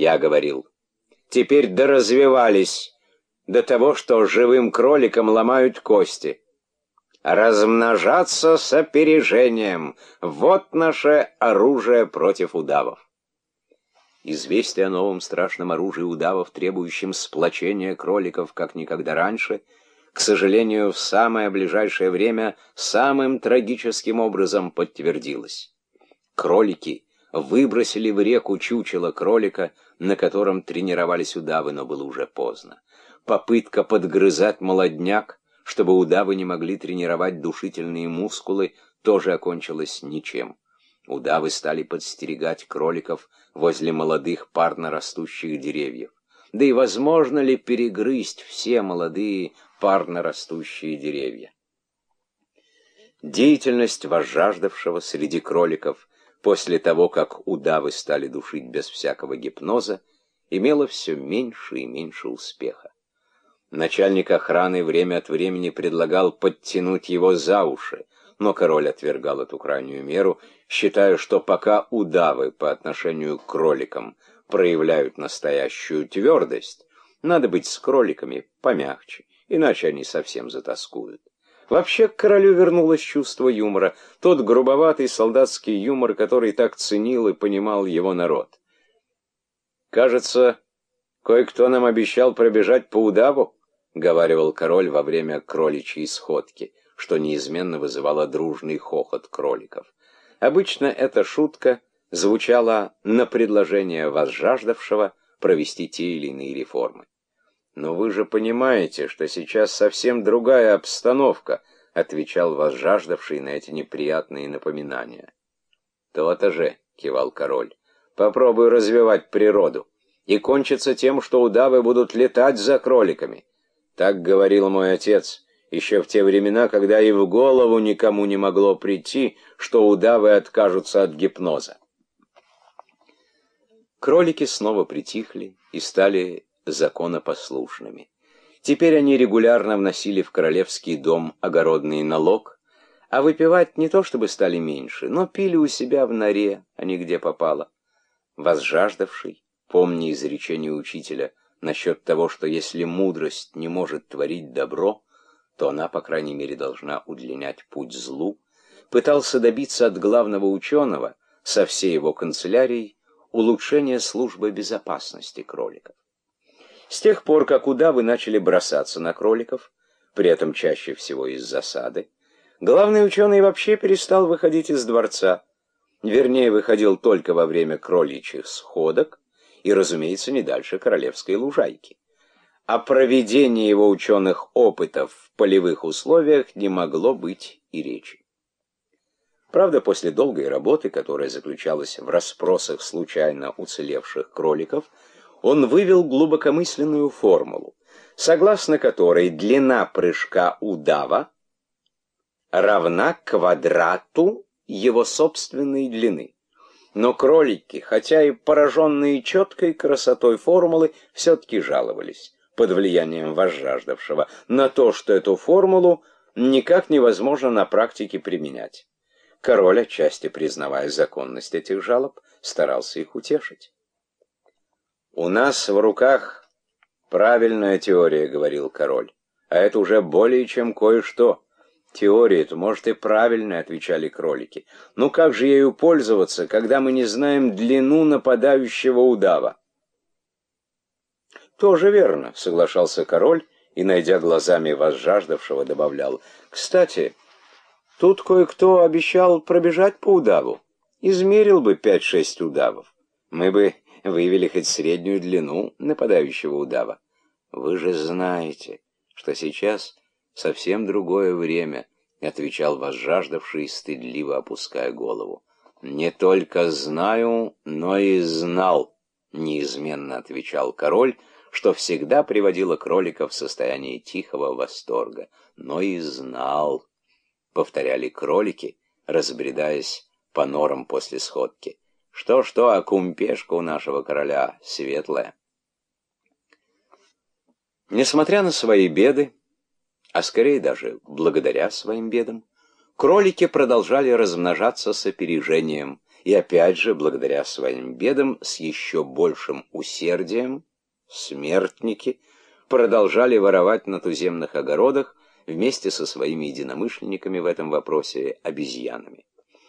я говорил. Теперь доразвивались до того, что живым кроликам ломают кости. Размножаться с опережением — вот наше оружие против удавов. Известие о новом страшном оружии удавов, требующем сплочения кроликов, как никогда раньше, к сожалению, в самое ближайшее время самым трагическим образом подтвердилось. Кролики выбросили в реку чучело кролика, на котором тренировались удавы, но было уже поздно. Попытка подгрызать молодняк, чтобы удавы не могли тренировать душительные мускулы, тоже окончилась ничем. Удавы стали подстерегать кроликов возле молодых парно растущих деревьев. Да и возможно ли перегрызть все молодые парно растущие деревья? Деятельность возжаждавшего среди кроликов после того, как удавы стали душить без всякого гипноза, имела все меньше и меньше успеха. Начальник охраны время от времени предлагал подтянуть его за уши, но король отвергал эту крайнюю меру, считая, что пока удавы по отношению к кроликам проявляют настоящую твердость, надо быть с кроликами помягче, иначе они совсем затаскуют. Вообще к королю вернулось чувство юмора, тот грубоватый солдатский юмор, который так ценил и понимал его народ. «Кажется, кое-кто нам обещал пробежать по удаву», — говаривал король во время кроличьей сходки что неизменно вызывало дружный хохот кроликов. Обычно эта шутка звучала на предложение возжаждавшего провести те или иные реформы. «Но вы же понимаете, что сейчас совсем другая обстановка», отвечал возжаждавший на эти неприятные напоминания. «То-то же», — кивал король, — «попробуй развивать природу, и кончится тем, что удавы будут летать за кроликами. Так говорил мой отец, еще в те времена, когда и в голову никому не могло прийти, что удавы откажутся от гипноза. Кролики снова притихли и стали законопослушными. Теперь они регулярно вносили в королевский дом огородный налог, а выпивать не то чтобы стали меньше, но пили у себя в норе, а не где попало. Возжаждавший, помня изречение учителя насчет того, что если мудрость не может творить добро, то она, по крайней мере, должна удлинять путь злу, пытался добиться от главного ученого со всей его канцелярией улучшения службы безопасности кроликов. С тех пор, как удавы начали бросаться на кроликов, при этом чаще всего из засады, главный ученый вообще перестал выходить из дворца, вернее, выходил только во время кроличьих сходок и, разумеется, не дальше королевской лужайки о проведении его ученых опытов в полевых условиях не могло быть и речи. Правда, после долгой работы, которая заключалась в расспросах случайно уцелевших кроликов, он вывел глубокомысленную формулу, согласно которой длина прыжка удава равна квадрату его собственной длины. Но кролики, хотя и пораженные четкой красотой формулы, все-таки жаловались под влиянием возжаждавшего, на то, что эту формулу никак невозможно на практике применять. Король, отчасти признавая законность этих жалоб, старался их утешить. «У нас в руках правильная теория», — говорил король, — «а это уже более чем кое-что». «Теория-то, может, и правильная», — отвечали кролики. «Ну как же ею пользоваться, когда мы не знаем длину нападающего удава?» «Тоже верно», — соглашался король и, найдя глазами возжаждавшего, добавлял. «Кстати, тут кое-кто обещал пробежать по удаву. Измерил бы пять-шесть удавов. Мы бы выявили хоть среднюю длину нападающего удава. Вы же знаете, что сейчас совсем другое время», — отвечал возжаждавший, стыдливо опуская голову. «Не только знаю, но и знал», — неизменно отвечал король, — что всегда приводило кролика в состояние тихого восторга. Но и знал, повторяли кролики, разбредаясь по норам после сходки. Что-что, а кумпешка у нашего короля светлая. Несмотря на свои беды, а скорее даже благодаря своим бедам, кролики продолжали размножаться с опережением, и опять же, благодаря своим бедам, с еще большим усердием, смертники продолжали воровать на туземных огородах вместе со своими единомышленниками в этом вопросе обезьянами.